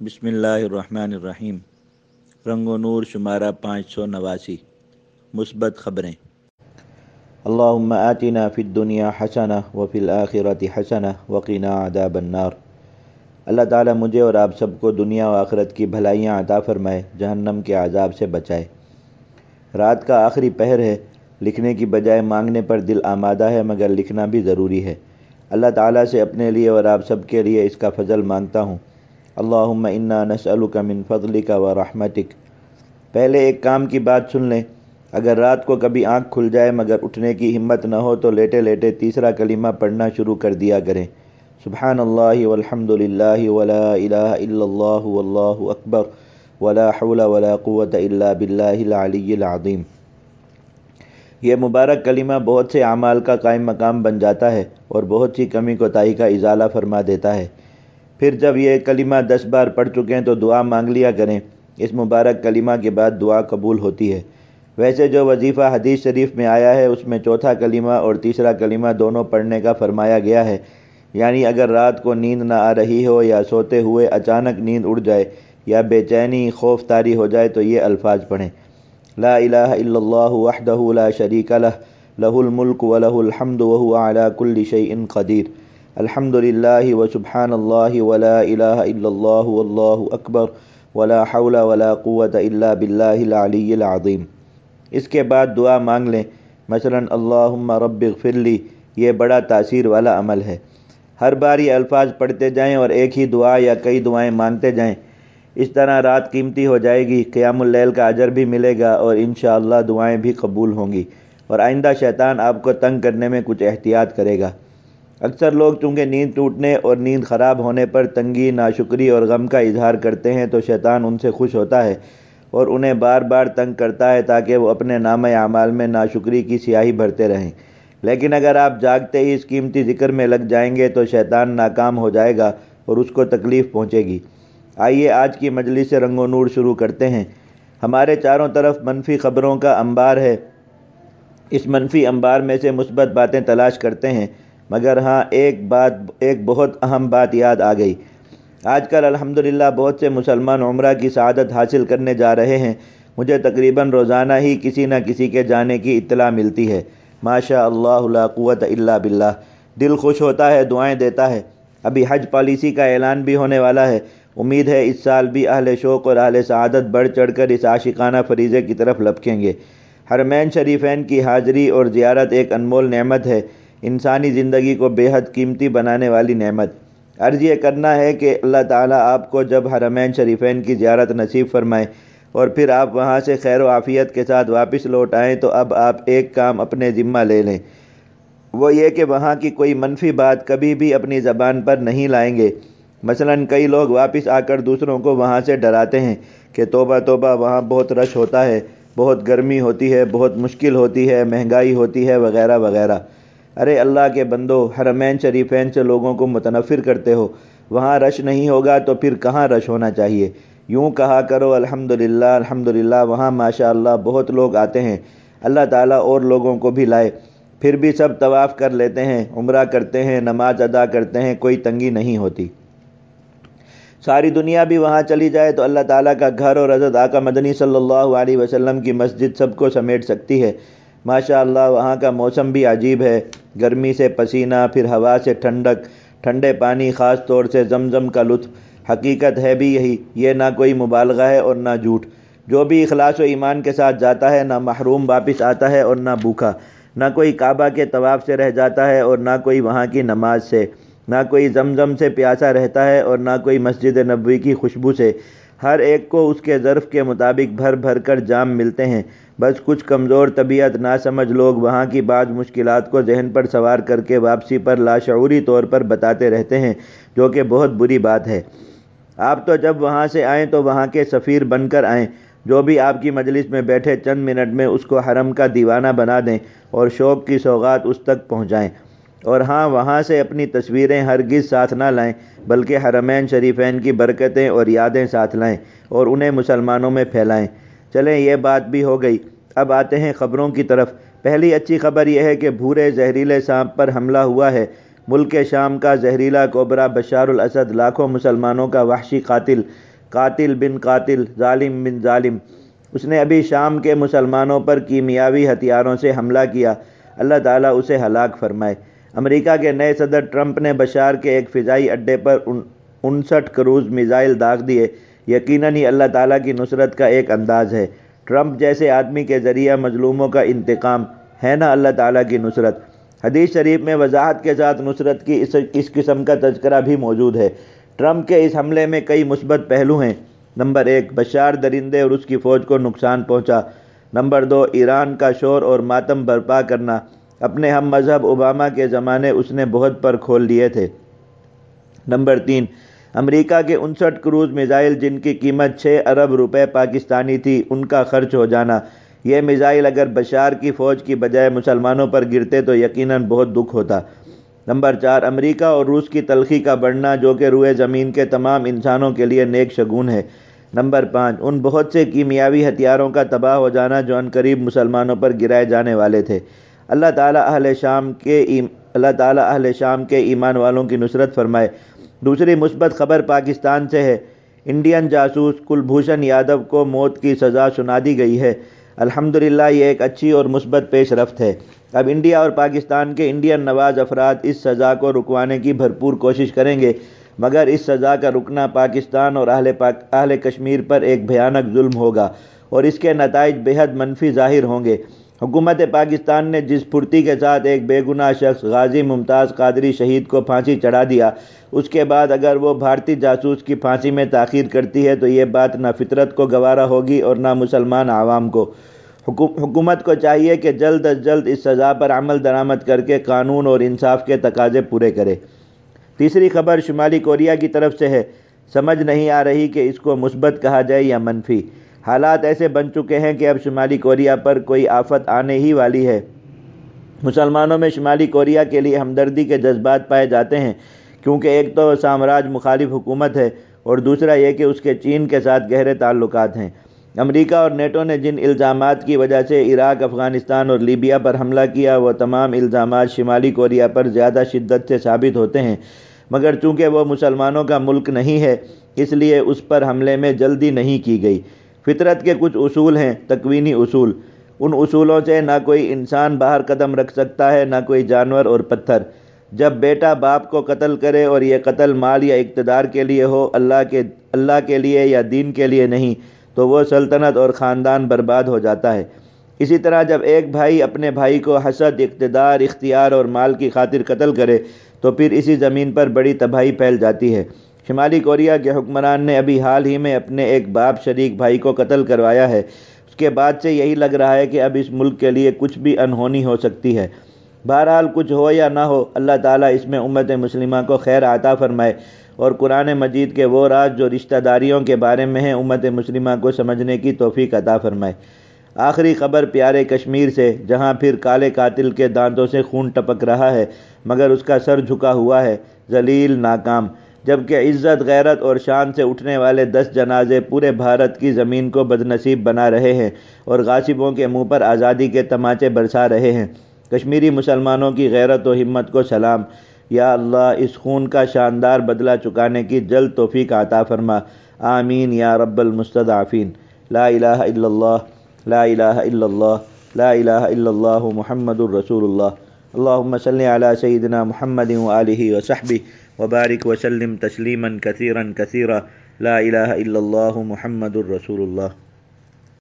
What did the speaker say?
بسم اللہ الرحمن الرحیم۔ رنگ و نور شمارہ پانچ سو نواسی۔ مثبت خبریں۔ اللہم آتنا فی الدنیا حسنہ وفی الآخرت حسنہ وقینا عذاب النار۔ اللہ تعالیٰ مجھے اور آپ سب کو دنیا و آخرت کی بھلائیاں عطا فرمائے، جہنم کے عذاب سے بچائے۔ رات کا آخری پہر ہے، لکھنے کی بجائے مانگنے پر دل آمادہ ہے، مگر لکھنا بھی ضروری ہے۔ اللہ تعالیٰ سے اپنے لیے اور آپ سب کے لیے اس کا فضل مانگتا ہوں۔ اللہم انا نسألک من فضلک و رحمتک۔ پہلے ایک کام کی بات سن لیں۔ اگر رات کو کبھی آنکھ کھل جائے مگر اٹھنے کی ہمت نہ ہو تو لیٹے لیٹے تیسرا کلمہ پڑھنا شروع کر دیا کریں۔ سبحان اللہ والحمد للہ ولا الہ الا اللہ واللہ اکبر۔ ولا حول ولا قوت الا باللہ العلی العظیم۔ یہ مبارک کلمہ بہت سے اعمال کا قائم مقام بن جاتا ہے اور بہت سی کمی کوتاہی کا ازالہ فرما دیتا ہے۔ پھر جب یہ کلمہ دس بار پڑھ چکے ہیں تو دعا مانگ لیا کریں۔ اس مبارک کلمہ کے بعد دعا قبول ہوتی ہے۔ ویسے جو وظیفہ حدیث شریف میں آیا ہے، اس میں چوتھا کلمہ اور تیسرا کلمہ دونوں پڑھنے کا فرمایا گیا ہے۔ یعنی اگر رات کو نیند نہ آ رہی ہو یا سوتے ہوئے اچانک نیند اڑ جائے یا بے چینی، خوف تاری ہو جائے تو یہ الفاظ پڑھیں۔ لا الہ الا اللہ وحدہ لا شریک لہ لہ الملک و لہ الحمد وهو على كل شيء قدیر۔ الحمد للہ و سبحان اللہ ولا الہ الا اللہ واللہ اکبر ولا حول ولا قوت الا باللہ العلی العظیم اس کے بعد دعا مانگ لیں۔ مثلا اللہم رب اغفر لی، یہ بڑا تاثیر والا عمل ہے۔ ہر بار یہ الفاظ پڑھتے جائیں اور ایک ہی دعا یا کئی دعائیں مانتے جائیں۔ اس طرح رات قیمتی ہو جائے گی، قیام اللیل کا اجر بھی ملے گا اور انشاءاللہ دعائیں بھی قبول ہوں گی۔ اور آئندہ شیطان آپ کو تنگ کرنے میں کچھ احتیاط کرے گا۔ اکثر لوگ چونکہ نیند ٹوٹنے اور نیند خراب ہونے پر تنگی، ناشکری اور غم کا اظہار کرتے ہیں تو شیطان ان سے خوش ہوتا ہے اور انہیں بار بار تنگ کرتا ہے تاکہ وہ اپنے نام اعمال میں ناشکری کی سیاہی بھرتے رہیں۔ لیکن اگر آپ جاگتے ہی اس قیمتی ذکر میں لگ جائیں گے تو شیطان ناکام ہو جائے گا اور اس کو تکلیف پہنچے گی۔ آئیے آج کی مجلس سے رنگ و نور شروع کرتے ہیں۔ ہمارے چاروں طرف منفی خبروں کا انبار ہے۔ اس منفی انبار میں سے مثبت باتیں تلاش کرتے ہیں۔ مگر ہاں ایک بات، ایک بہت اہم بات یاد آ گئی۔ آج کل الحمدللہ بہت سے مسلمان عمرہ کی سعادت حاصل کرنے جا رہے ہیں۔ مجھے تقریباً روزانہ ہی کسی نہ کسی کے جانے کی اطلاع ملتی ہے۔ ماشاء اللہ لا قوت الا باللہ۔ دل خوش ہوتا ہے، دعائیں دیتا ہے۔ ابھی حج پالیسی کا اعلان بھی ہونے والا ہے۔ امید ہے اس سال بھی اہل شوق اور اہل سعادت بڑھ چڑھ کر اس عاشقانہ فریضے کی طرف لپکیں گے۔ حرمین شریفین کی حاضری اور زیارت ایک انمول نعمت ہے۔ انسانی زندگی کو بے حد قیمتی بنانے والی نعمت۔ عرض یہ کرنا ہے کہ اللہ تعالیٰ آپ کو جب حرمین شریفین کی زیارت نصیب فرمائے اور پھر آپ وہاں سے خیر و عافیت کے ساتھ واپس لوٹ آئیں تو اب آپ ایک کام اپنے ذمہ لے لیں۔ وہ یہ کہ وہاں کی کوئی منفی بات کبھی بھی اپنی زبان پر نہیں لائیں گے۔ مثلا کئی لوگ واپس آ کر دوسروں کو وہاں سے ڈراتے ہیں کہ توبہ توبہ، وہاں بہت رش ہوتا ہے، بہت گرمی ہوتی ہے، بہت مشکل ہوتی ہے، مہنگائی ہوتی ہے، وغیرہ وغیرہ۔ ارے اللہ کے بندو، حرمین شریفین سے لوگوں کو متنفر کرتے ہو۔ وہاں رش نہیں ہوگا تو پھر کہاں رش ہونا چاہیے؟ یوں کہا کرو الحمد للہ الحمد للہ وہاں ماشاء اللہ بہت لوگ آتے ہیں۔ اللہ تعالیٰ اور لوگوں کو بھی لائے۔ پھر بھی سب طواف کر لیتے ہیں، عمرہ کرتے ہیں، نماز ادا کرتے ہیں، کوئی تنگی نہیں ہوتی۔ ساری دنیا بھی وہاں چلی جائے تو اللہ تعالیٰ کا گھر اور حضرت آقا مدنی صلی اللہ علیہ وسلم کی مسجد سب کو سمیٹ سکتی ہے۔ ماشاء اللہ وہاں کا موسم بھی عجیب ہے۔ گرمی سے پسینہ، پھر ہوا سے ٹھنڈک، ٹھنڈے پانی، خاص طور سے زمزم کا لطف۔ حقیقت ہے بھی یہی، یہ نہ کوئی مبالغہ ہے اور نہ جھوٹ۔ جو بھی اخلاص و ایمان کے ساتھ جاتا ہے، نہ محروم واپس آتا ہے اور نہ بھوکا نہ کوئی کعبہ کے طواف سے رہ جاتا ہے اور نہ کوئی وہاں کی نماز سے۔ نہ کوئی زمزم سے پیاسا رہتا ہے اور نہ کوئی مسجد نبوی کی خوشبو سے۔ ہر ایک کو اس کے ظرف کے مطابق بھر بھر کر جام ملتے ہیں۔ بس کچھ کمزور طبیعت نہ سمجھ لوگ وہاں کی بعض مشکلات کو ذہن پر سوار کر کے واپسی پر لاشعوری طور پر بتاتے رہتے ہیں، جو کہ بہت بری بات ہے۔ آپ تو جب وہاں سے آئیں تو وہاں کے سفیر بن کر آئیں۔ جو بھی آپ کی مجلس میں بیٹھے، چند منٹ میں اس کو حرم کا دیوانہ بنا دیں اور شوق کی سوغات اس تک پہنچائیں۔ اور ہاں وہاں سے اپنی تصویریں ہرگز ساتھ نہ لائیں، بلکہ حرمین شریفین کی برکتیں اور یادیں ساتھ لائیں اور انہیں مسلمانوں میں پھیلائیں۔ چلیں، یہ بات بھی ہو گئی۔ اب آتے ہیں خبروں کی طرف۔ پہلی اچھی خبر یہ ہے کہ بھورے زہریلے سانپ پر حملہ ہوا ہے۔ ملک شام کا زہریلا کوبرا بشار الاسد لاکھوں مسلمانوں کا وحشی قاتل قاتل بن قاتل، ظالم بن ظالم۔ اس نے ابھی شام کے مسلمانوں پر کیمیاوی ہتھیاروں سے حملہ کیا۔ اللہ تعالیٰ اسے ہلاک فرمائے۔ امریکہ کے نئے صدر ٹرمپ نے بشار کے ایک فضائی اڈے پر انسٹھ کروز میزائل داغ دیے۔ یقیناً اللہ تعالیٰ کی نصرت کا ایک انداز ہے۔ ٹرمپ جیسے آدمی کے ذریعہ مظلوموں کا انتقام ہے نا اللہ تعالیٰ کی نصرت۔ حدیث شریف میں وضاحت کے ساتھ نصرت کی اس اس قسم کا تذکرہ بھی موجود ہے۔ ٹرمپ کے اس حملے میں کئی مثبت پہلو ہیں۔ نمبر ایک، بشار درندے اور اس کی فوج کو نقصان پہنچا۔ نمبر دو، ایران کا شور اور ماتم برپا کرنا۔ اپنے ہم مذہب اوباما کے زمانے اس نے بہت پر کھول دیے تھے۔ نمبر تین، امریکہ کے انسٹھ کروز میزائل جن کی قیمت چھ ارب روپے پاکستانی تھی، ان کا خرچ ہو جانا۔ یہ میزائل اگر بشار کی فوج کی بجائے مسلمانوں پر گرتے تو یقیناً بہت دکھ ہوتا۔ نمبر چار، امریکہ اور روس کی تلخی کا بڑھنا جو کہ روئے زمین کے تمام انسانوں کے لیے نیک شگون ہے۔ نمبر پانچ، ان بہت سے کیمیاوی ہتھیاروں کا تباہ ہو جانا جو ان قریب مسلمانوں پر گرائے جانے والے تھے۔ اللہ تعالیٰ اہل شام کے اللہ تعالیٰ اہل شام کے ایمان والوں کی نصرت فرمائے۔ دوسری مثبت خبر پاکستان سے ہے۔ انڈین جاسوس کلبھوشن یادو کو موت کی سزا سنا دی گئی ہے۔ الحمدللہ، یہ ایک اچھی اور مثبت پیش رفت ہے۔ اب انڈیا اور پاکستان کے انڈین نواز افراد اس سزا کو رکوانے کی بھرپور کوشش کریں گے، مگر اس سزا کا رکنا پاکستان اور اہل پاک اہل کشمیر پر ایک بھیانک ظلم ہوگا اور اس کے نتائج بہت منفی ظاہر ہوں گے۔ حکومت پاکستان نے جس پھرتی کے ساتھ ایک بے گناہ شخص غازی ممتاز قادری شہید کو پھانسی چڑھا دیا، اس کے بعد اگر وہ بھارتی جاسوس کی پھانسی میں تاخیر کرتی ہے تو یہ بات نہ فطرت کو گوارا ہوگی اور نہ مسلمان عوام کو۔ حکومت کو چاہیے کہ جلد از جلد اس سزا پر عمل درآمد کر کے قانون اور انصاف کے تقاضے پورے کرے۔ تیسری خبر شمالی کوریا کی طرف سے ہے۔ سمجھ نہیں آ رہی کہ اس کو مثبت کہا جائے یا منفی۔ حالات ایسے بن چکے ہیں کہ اب شمالی کوریا پر کوئی آفت آنے ہی والی ہے۔ مسلمانوں میں شمالی کوریا کے لیے ہمدردی کے جذبات پائے جاتے ہیں، کیونکہ ایک تو سامراج مخالف حکومت ہے اور دوسرا یہ کہ اس کے چین کے ساتھ گہرے تعلقات ہیں۔ امریکہ اور نیٹو نے جن الزامات کی وجہ سے عراق، افغانستان اور لیبیا پر حملہ کیا، وہ تمام الزامات شمالی کوریا پر زیادہ شدت سے ثابت ہوتے ہیں۔ مگر چونکہ وہ مسلمانوں کا ملک نہیں ہے، اس لیے اس پر حملے میں جلدی نہیں کی گئی۔ فطرت کے کچھ اصول ہیں، تکوینی اصول۔ ان اصولوں سے نہ کوئی انسان باہر قدم رکھ سکتا ہے، نہ کوئی جانور اور پتھر۔ جب بیٹا باپ کو قتل کرے اور یہ قتل مال یا اقتدار کے لیے ہو، اللہ کے اللہ کے لیے یا دین کے لیے نہیں، تو وہ سلطنت اور خاندان برباد ہو جاتا ہے۔ اسی طرح جب ایک بھائی اپنے بھائی کو حسد، اقتدار، اختیار اور مال کی خاطر قتل کرے، تو پھر اسی زمین پر بڑی تباہی پھیل جاتی ہے۔ شمالی کوریا کے حکمران نے ابھی حال ہی میں اپنے ایک باپ شریک بھائی کو قتل کروایا ہے۔ اس کے بعد سے یہی لگ رہا ہے کہ اب اس ملک کے لیے کچھ بھی انہونی ہو سکتی ہے۔ بہرحال کچھ ہو یا نہ ہو، اللہ تعالیٰ اس میں امت مسلمہ کو خیر عطا فرمائے۔ اور قرآن مجید کے وہ راز جو رشتہ داریوں کے بارے میں ہیں، امت مسلمہ کو سمجھنے کی توفیق عطا فرمائے۔ آخری خبر پیارے کشمیر سے، جہاں پھر کالے قاتل کے دانتوں سے خون ٹپک رہا ہے، مگر اس کا سر جھکا ہوا ہے۔ ذلیل، ناکام۔ جبکہ عزت، غیرت اور شان سے اٹھنے والے دس جنازے پورے بھارت کی زمین کو بدنصیب بنا رہے ہیں اور غاصبوں کے منہ پر آزادی کے تماچے برسا رہے ہیں۔ کشمیری مسلمانوں کی غیرت و ہمت کو سلام۔ یا اللہ، اس خون کا شاندار بدلہ چکانے کی جلد توفیق عطا فرما۔ آمین۔ یا رب المستضعفین۔ لا الہ الا اللہ۔ لا الہ الا اللہ۔ لا الہ الا اللہ محمد الرسول اللہ۔ اللہم صلی علی سیدنا محمد وآلہ وصحبہ وبارک وسلم تسلیما كثيرا كثيرا. لا الہ الا اللہ محمد الرسول اللہ